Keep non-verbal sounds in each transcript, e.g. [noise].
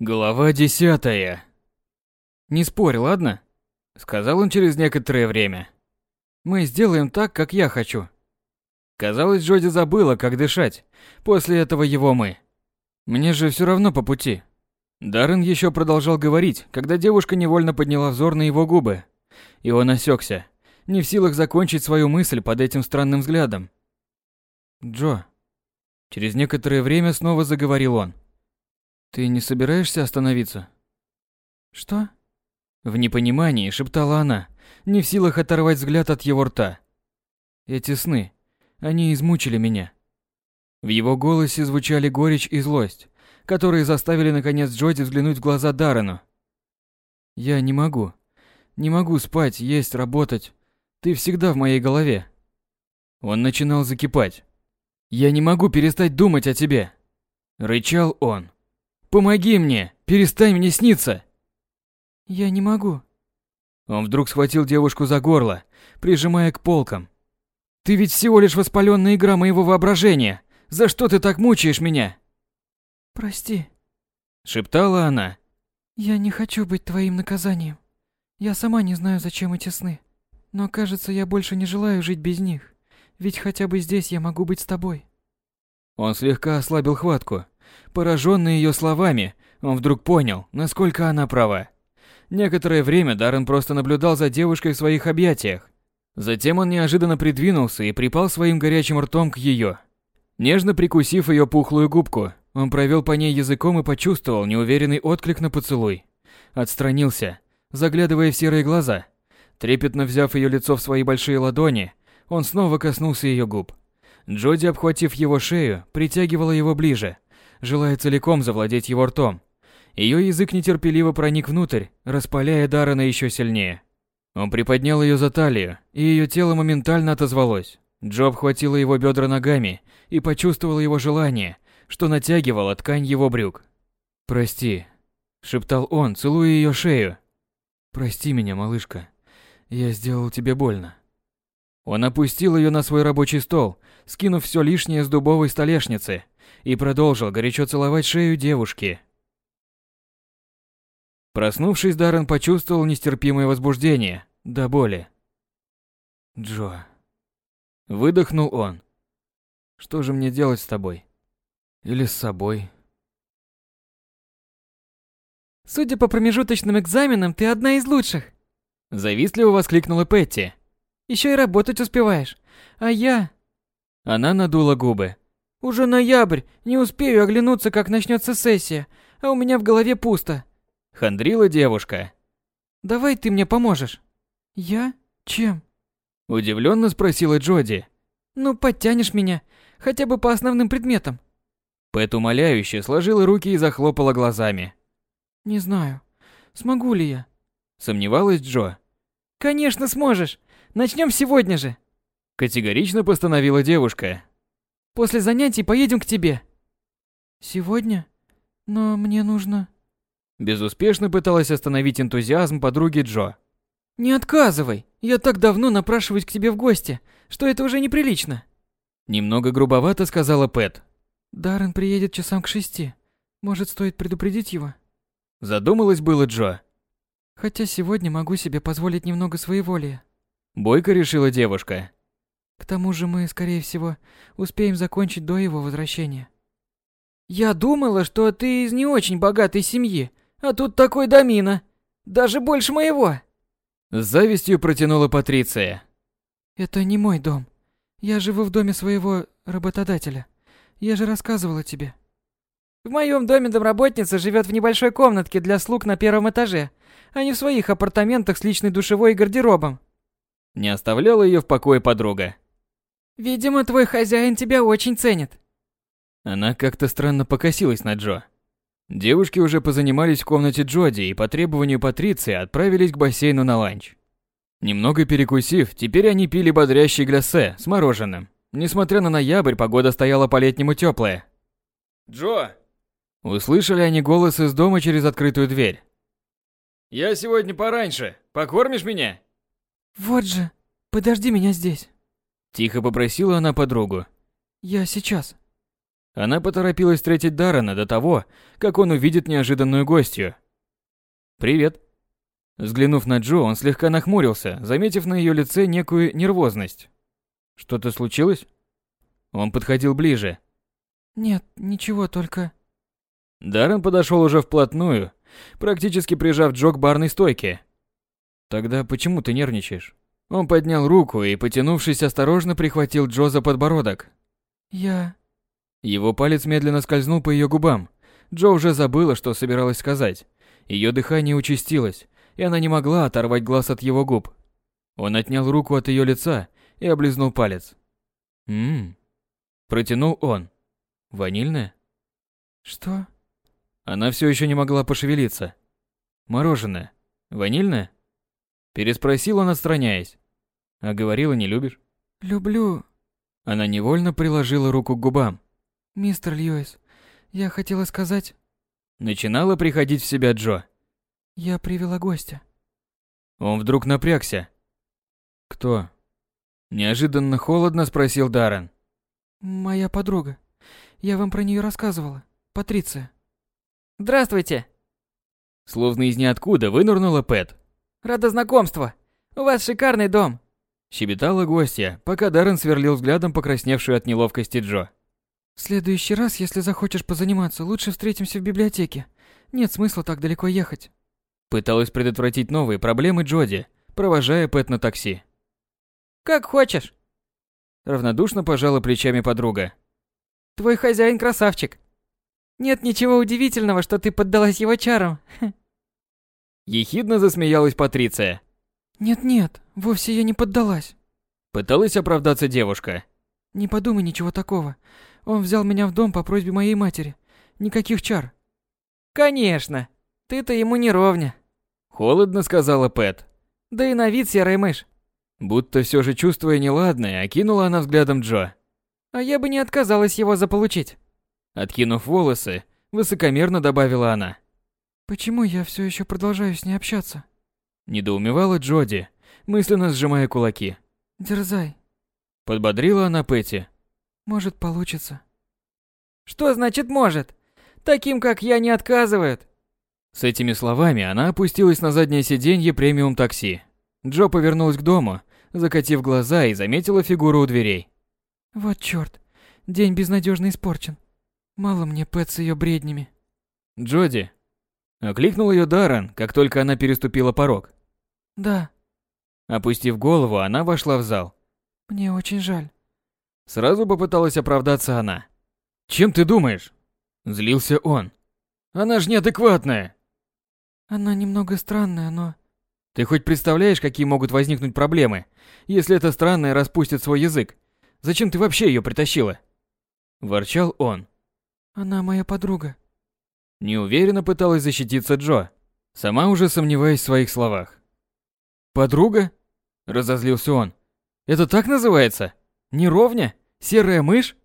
Глава десятая. «Не спорь, ладно?» Сказал он через некоторое время. «Мы сделаем так, как я хочу». Казалось, Джоди забыла, как дышать. После этого его мы. Мне же все равно по пути. Даррен еще продолжал говорить, когда девушка невольно подняла взор на его губы. И он осекся, не в силах закончить свою мысль под этим странным взглядом. «Джо». Через некоторое время снова заговорил он. «Ты не собираешься остановиться?» «Что?» В непонимании шептала она, не в силах оторвать взгляд от его рта. «Эти сны, они измучили меня». В его голосе звучали горечь и злость, которые заставили наконец Джоди взглянуть в глаза Даррену. «Я не могу. Не могу спать, есть, работать. Ты всегда в моей голове». Он начинал закипать. «Я не могу перестать думать о тебе!» Рычал он. Помоги мне! Перестань мне сниться!» «Я не могу». Он вдруг схватил девушку за горло, прижимая к полкам. «Ты ведь всего лишь воспаленная игра моего воображения! За что ты так мучаешь меня?» «Прости», — шептала она. «Я не хочу быть твоим наказанием. Я сама не знаю, зачем эти сны. Но кажется, я больше не желаю жить без них. Ведь хотя бы здесь я могу быть с тобой». Он слегка ослабил хватку, Пораженный ее словами, он вдруг понял, насколько она права. Некоторое время Даррен просто наблюдал за девушкой в своих объятиях. Затем он неожиданно придвинулся и припал своим горячим ртом к ее. Нежно прикусив ее пухлую губку, он провел по ней языком и почувствовал неуверенный отклик на поцелуй. Отстранился, заглядывая в серые глаза. Трепетно взяв ее лицо в свои большие ладони, он снова коснулся ее губ. Джоди, обхватив его шею, притягивала его ближе – желая целиком завладеть его ртом. Ее язык нетерпеливо проник внутрь, распаляя Даррена еще сильнее. Он приподнял ее за талию, и ее тело моментально отозвалось. Джо обхватила его бедра ногами и почувствовала его желание, что натягивало ткань его брюк. «Прости», — шептал он, целуя ее шею. «Прости меня, малышка. Я сделал тебе больно». Он опустил ее на свой рабочий стол, скинув все лишнее с дубовой столешницы, и продолжил горячо целовать шею девушки. Проснувшись, Даррен почувствовал нестерпимое возбуждение, до боли. «Джо...» Выдохнул он. «Что же мне делать с тобой? Или с собой?» «Судя по промежуточным экзаменам, ты одна из лучших!» Завистливо воскликнула Петти. Еще и работать успеваешь. А я...» Она надула губы. Уже ноябрь, не успею оглянуться, как начнется сессия, а у меня в голове пусто. Хандрила девушка. Давай ты мне поможешь. Я? Чем? Удивленно спросила Джоди. Ну, подтянешь меня, хотя бы по основным предметам. Пэт умоляюще сложила руки и захлопала глазами. Не знаю, смогу ли я. Сомневалась Джо. Конечно сможешь. Начнем сегодня же. Категорично постановила девушка. После занятий поедем к тебе. Сегодня? Но мне нужно... Безуспешно пыталась остановить энтузиазм подруги Джо. Не отказывай. Я так давно напрашиваюсь к тебе в гости, что это уже неприлично. Немного грубовато сказала Пэт. Даррен приедет часам к шести. Может, стоит предупредить его? Задумалась было Джо. Хотя сегодня могу себе позволить немного своеволия. Бойко решила девушка. К тому же мы, скорее всего, успеем закончить до его возвращения. Я думала, что ты из не очень богатой семьи, а тут такой домина. Даже больше моего. С завистью протянула Патриция. Это не мой дом. Я живу в доме своего работодателя. Я же рассказывала тебе. В моем доме домработница живет в небольшой комнатке для слуг на первом этаже, а не в своих апартаментах с личной душевой и гардеробом. Не оставляла ее в покое подруга. Видимо, твой хозяин тебя очень ценит. Она как-то странно покосилась на Джо. Девушки уже позанимались в комнате Джоди и по требованию Патриции отправились к бассейну на ланч. Немного перекусив, теперь они пили бодрящий гляссе с мороженым. Несмотря на ноябрь, погода стояла по-летнему теплая. «Джо!» Услышали они голос из дома через открытую дверь. «Я сегодня пораньше. Покормишь меня?» «Вот же. Подожди меня здесь». Тихо попросила она подругу. «Я сейчас». Она поторопилась встретить Даррена до того, как он увидит неожиданную гостью. «Привет». Взглянув на Джо, он слегка нахмурился, заметив на ее лице некую нервозность. «Что-то случилось?» Он подходил ближе. «Нет, ничего, только...» Даррен подошел уже вплотную, практически прижав Джо к барной стойке. «Тогда почему ты нервничаешь?» Он поднял руку и, потянувшись, осторожно прихватил Джо за подбородок. «Я...» Его палец медленно скользнул по ее губам. Джо уже забыла, что собиралась сказать. Ее дыхание участилось, и она не могла оторвать глаз от его губ. Он отнял руку от ее лица и облизнул палец. «Ммм...» Протянул он. «Ванильное?» «Что?» Она все еще не могла пошевелиться. «Мороженое. Ванильное?» Переспросил он, отстраняясь. «А говорила, не любишь?» «Люблю...» Она невольно приложила руку к губам. «Мистер Льюис, я хотела сказать...» Начинала приходить в себя Джо. «Я привела гостя». Он вдруг напрягся. «Кто?» Неожиданно холодно спросил Даррен. «Моя подруга. Я вам про нее рассказывала. Патриция». «Здравствуйте!» Словно из ниоткуда вынырнула Пэт. «Рада знакомству! У вас шикарный дом!» Щебетала гостья, пока Даррен сверлил взглядом покрасневшую от неловкости Джо. В следующий раз, если захочешь позаниматься, лучше встретимся в библиотеке. Нет смысла так далеко ехать. Пыталась предотвратить новые проблемы Джоди, провожая Пэт на такси. «Как хочешь!» Равнодушно пожала плечами подруга. «Твой хозяин красавчик. Нет ничего удивительного, что ты поддалась его чарам». [laughs] Ехидно засмеялась Патриция. Нет-нет, вовсе я не поддалась. Пыталась оправдаться девушка. Не подумай ничего такого. Он взял меня в дом по просьбе моей матери. Никаких чар. Конечно. Ты-то ему не ровня. Холодно сказала Пэт. Да и на вид серая мышь. Будто все же чувствуя неладное, окинула она взглядом Джо. А я бы не отказалась его заполучить. Откинув волосы, высокомерно добавила она. Почему я все еще продолжаю с ней общаться? Недоумевала Джоди, мысленно сжимая кулаки. Дерзай. Подбодрила она Пэти. Может, получится. Что значит может? Таким, как я, не отказывают. С этими словами она опустилась на заднее сиденье премиум такси. Джо повернулась к дому, закатив глаза и заметила фигуру у дверей. Вот чёрт. День безнадежно испорчен. Мало мне Пэт с её бреднями. Джоди. Окликнул ее Даррен, как только она переступила порог. Да, Опустив голову, она вошла в зал. мне очень жаль. Сразу попыталась оправдаться она. «Чем ты думаешь?» Злился он. «Она ж неадекватная!» Она немного странная, но... Ты хоть представляешь, какие могут возникнуть проблемы, если эта странная распустит свой язык? Зачем ты вообще ее притащила?» Ворчал он. Она моя подруга. Неуверенно пыталась защититься Джо, сама уже сомневаясь в своих словах. «Подруга?» – разозлился он. «Это так называется? Неровня? Серая мышь?»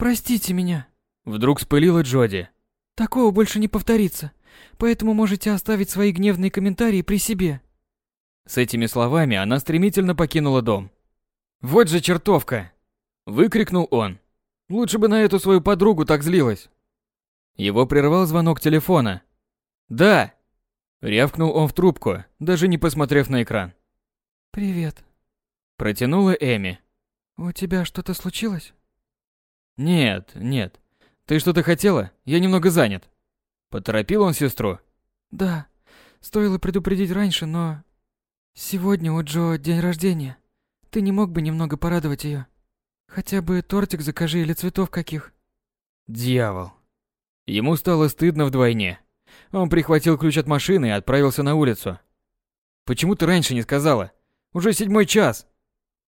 Простите меня. Вдруг спылила Джоди. Такого больше не повторится. Поэтому можете оставить свои гневные комментарии при себе. С этими словами она стремительно покинула дом. «Вот же чертовка!» – выкрикнул он. «Лучше бы на эту свою подругу так злилась!» Его прервал звонок телефона. «Да!» – рявкнул он в трубку, даже не посмотрев на экран. Привет. Протянула Эми. У тебя что-то случилось? «Нет, нет. Ты что-то хотела? Я немного занят». Поторопил он сестру. Да. Стоило предупредить раньше, но... Сегодня у Джо день рождения. Ты не мог бы немного порадовать ее? Хотя бы тортик закажи или цветов каких. Дьявол. Ему стало стыдно вдвойне. Он прихватил ключ от машины и отправился на улицу. «Почему ты раньше не сказала? Уже седьмой час!»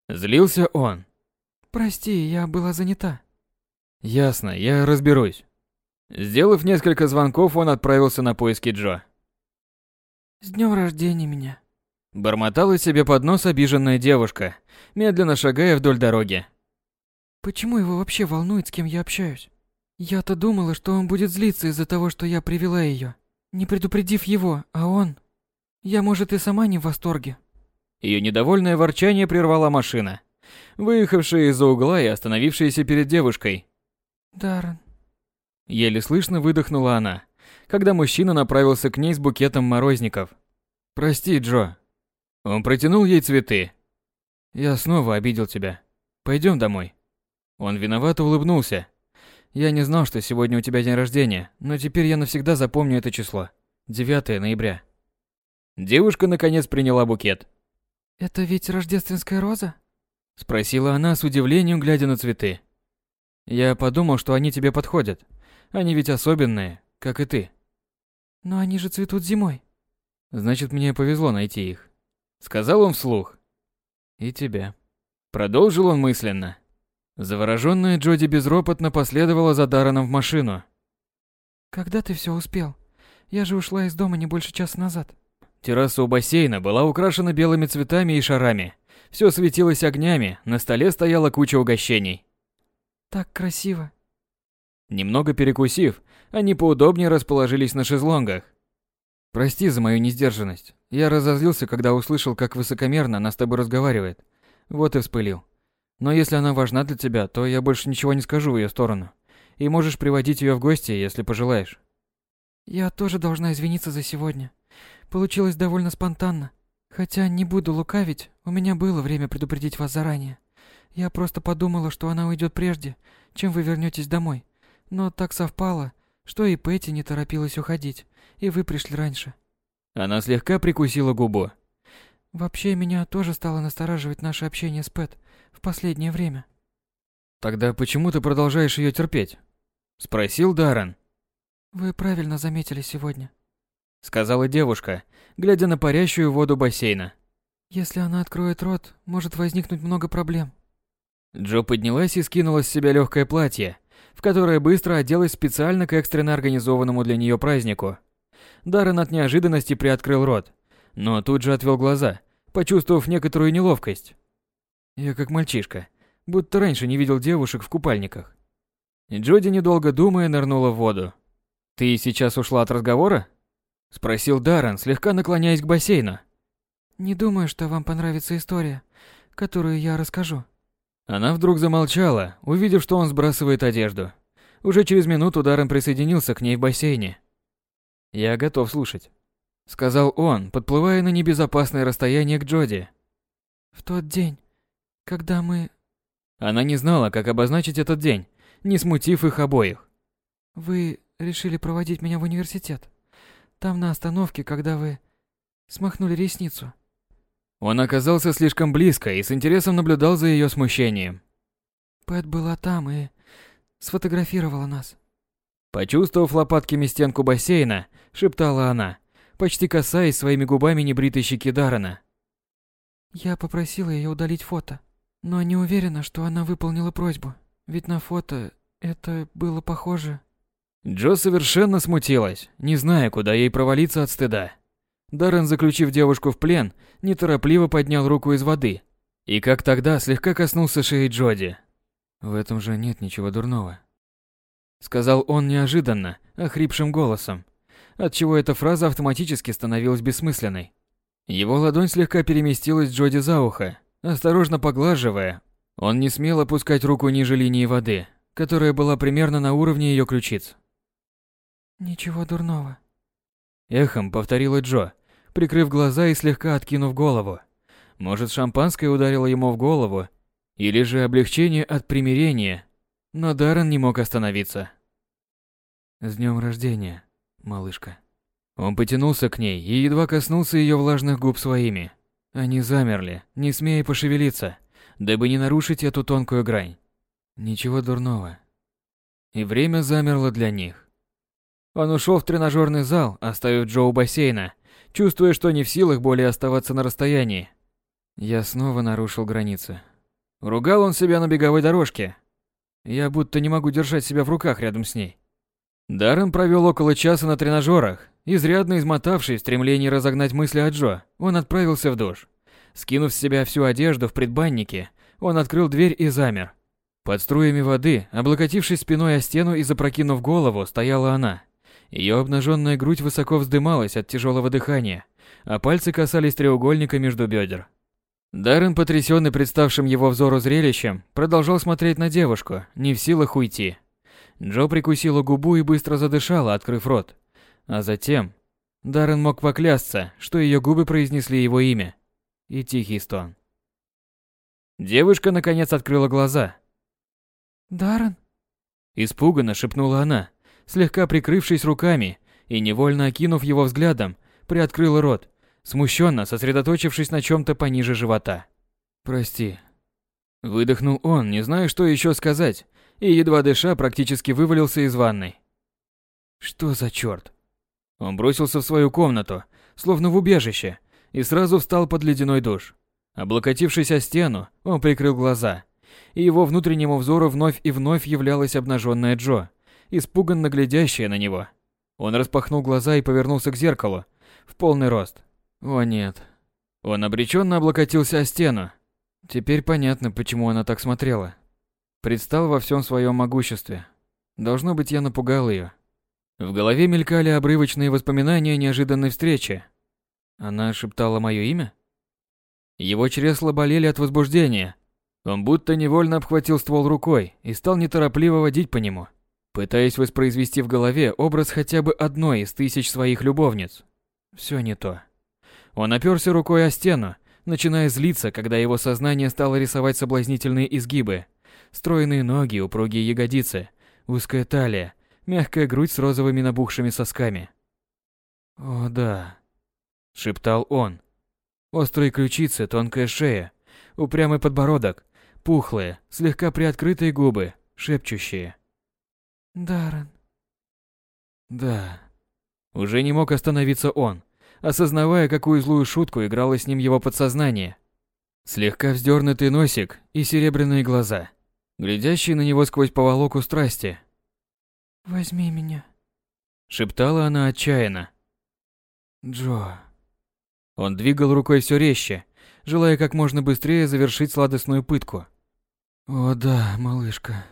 Злился он. Прости, я была занята. «Ясно, я разберусь». Сделав несколько звонков, он отправился на поиски Джо. С днем рождения меня. Бормотала себе под нос обиженная девушка, медленно шагая вдоль дороги. Почему его вообще волнует, с кем я общаюсь? Я-то думала, что он будет злиться из-за того, что я привела ее, не предупредив его, а он... Я, может, и сама не в восторге. Ее недовольное ворчание прервала машина, выехавшая из-за угла и остановившаяся перед девушкой. Даррен. Еле слышно выдохнула она, когда мужчина направился к ней с букетом морозников. «Прости, Джо». Он протянул ей цветы. «Я снова обидел тебя. Пойдем домой». Он виновато улыбнулся. «Я не знал, что сегодня у тебя день рождения, но теперь я навсегда запомню это число. 9 ноября». Девушка наконец приняла букет. «Это ведь рождественская роза?» Спросила она с удивлением, глядя на цветы. «Я подумал, что они тебе подходят. Они ведь особенные, как и ты». «Но они же цветут зимой». «Значит, мне повезло найти их». Сказал он вслух. «И тебя». Продолжил он мысленно. Завороженная Джоди безропотно последовала за Дараном в машину. «Когда ты все успел? Я же ушла из дома не больше часа назад». Терраса у бассейна была украшена белыми цветами и шарами. Все светилось огнями, на столе стояла куча угощений. «Так красиво». Немного перекусив, они поудобнее расположились на шезлонгах. «Прости за мою несдержанность. Я разозлился, когда услышал, как высокомерно она с тобой разговаривает. Вот и вспылил. Но если она важна для тебя, то я больше ничего не скажу в ее сторону. И можешь приводить ее в гости, если пожелаешь». «Я тоже должна извиниться за сегодня. Получилось довольно спонтанно. Хотя не буду лукавить, у меня было время предупредить вас заранее. Я просто подумала, что она уйдет прежде, чем вы вернетесь домой. Но так совпало, что и Пэти не торопилась уходить, и вы пришли раньше. Она слегка прикусила губу. Вообще, меня тоже стало настораживать наше общение с Пэт в последнее время. Тогда почему ты продолжаешь ее терпеть? Спросил Даррен. Вы правильно заметили сегодня. Сказала девушка, глядя на парящую воду бассейна. Если она откроет рот, может возникнуть много проблем. Джо поднялась и скинула с себя легкое платье, в которое быстро оделась специально к экстренно организованному для нее празднику. Даррен от неожиданности приоткрыл рот, но тут же отвел глаза, почувствовав некоторую неловкость. Я как мальчишка, будто раньше не видел девушек в купальниках. Джоди, недолго думая, нырнула в воду. «Ты сейчас ушла от разговора?» Спросил Даррен, слегка наклоняясь к бассейну. Не думаю, что вам понравится история, которую я расскажу. Она вдруг замолчала, увидев, что он сбрасывает одежду. Уже через минуту Даррен присоединился к ней в бассейне. «Я готов слушать», — сказал он, подплывая на небезопасное расстояние к Джоди. «В тот день, когда мы...» Она не знала, как обозначить этот день, не смутив их обоих. «Вы решили проводить меня в университет. Там на остановке, когда вы смахнули ресницу. Он оказался слишком близко и с интересом наблюдал за ее смущением. Пэт была там и сфотографировала нас. Почувствовав лопатками стенку бассейна, шептала она, почти касаясь своими губами небритой щеки Дарана. Я попросила ее удалить фото, но не уверена, что она выполнила просьбу, ведь на фото это было похоже. Джо совершенно смутилась, не зная, куда ей провалиться от стыда. Даррен, заключив девушку в плен, неторопливо поднял руку из воды и, как тогда, слегка коснулся шеи Джоди. «В этом же нет ничего дурного», — сказал он неожиданно, охрипшим голосом, отчего эта фраза автоматически становилась бессмысленной. Его ладонь слегка переместилась Джоди за ухо, осторожно поглаживая. Он не смел опускать руку ниже линии воды, которая была примерно на уровне ее ключиц. «Ничего дурного», — эхом повторила Джо, прикрыв глаза и слегка откинув голову. Может, шампанское ударило ему в голову, или же облегчение от примирения, но Даррен не мог остановиться. «С днем рождения, малышка». Он потянулся к ней и едва коснулся ее влажных губ своими. Они замерли, не смея пошевелиться, дабы не нарушить эту тонкую грань. Ничего дурного. И время замерло для них. Он ушел в тренажерный зал, оставив Джо у бассейна, чувствуя, что не в силах более оставаться на расстоянии. Я снова нарушил границы. Ругал он себя на беговой дорожке. Я будто не могу держать себя в руках рядом с ней. Даррен провел около часа на тренажерах. Изрядно измотавший в стремлении разогнать мысли о Джо, он отправился в душ. Скинув с себя всю одежду в предбаннике, он открыл дверь и замер. Под струями воды, облокотившись спиной о стену и запрокинув голову, стояла она. Ее обнаженная грудь высоко вздымалась от тяжелого дыхания, а пальцы касались треугольника между бедер. Даррен, потрясенный представшим его взору зрелищем, продолжал смотреть на девушку, не в силах уйти. Джо прикусила губу и быстро задышала, открыв рот. А затем Даррен мог поклясться, что ее губы произнесли его имя. И тихий стон. Девушка наконец открыла глаза. «Даррен?» Испуганно шепнула она, слегка прикрывшись руками и невольно окинув его взглядом, приоткрыла рот, смущенно сосредоточившись на чем-то пониже живота. «Прости». Выдохнул он, не зная, что еще сказать, и, едва дыша, практически вывалился из ванной. Что за черт? Он бросился в свою комнату, словно в убежище, и сразу встал под ледяной душ. Облокотившись о стену, он прикрыл глаза, и его внутреннему взору вновь и вновь являлась обнаженная Джо, испуганно глядящая на него. Он распахнул глаза и повернулся к зеркалу, в полный рост. О нет. Он обреченно облокотился о стену. Теперь понятно, почему она так смотрела. Предстал во всем своем могуществе. Должно быть, я напугал ее. В голове мелькали обрывочные воспоминания неожиданной встречи. Она шептала мое имя? Его чресла болели от возбуждения. Он будто невольно обхватил ствол рукой и стал неторопливо водить по нему, пытаясь воспроизвести в голове образ хотя бы одной из тысяч своих любовниц. Все не то. Он оперся рукой о стену, начиная злиться, когда его сознание стало рисовать соблазнительные изгибы. Стройные ноги, упругие ягодицы, узкая талия, мягкая грудь с розовыми набухшими сосками. «О, да», — шептал он. Острые ключицы, тонкая шея, упрямый подбородок, пухлые, слегка приоткрытые губы, шепчущие. «Даррен». «Да». Уже не мог остановиться он, осознавая, какую злую шутку играло с ним его подсознание. Слегка вздернутый носик и серебряные глаза, глядящие на него сквозь поволоку страсти. «Возьми меня», — шептала она отчаянно. «Джо...» Он двигал рукой все резче, желая как можно быстрее завершить сладостную пытку. «О да, малышка»,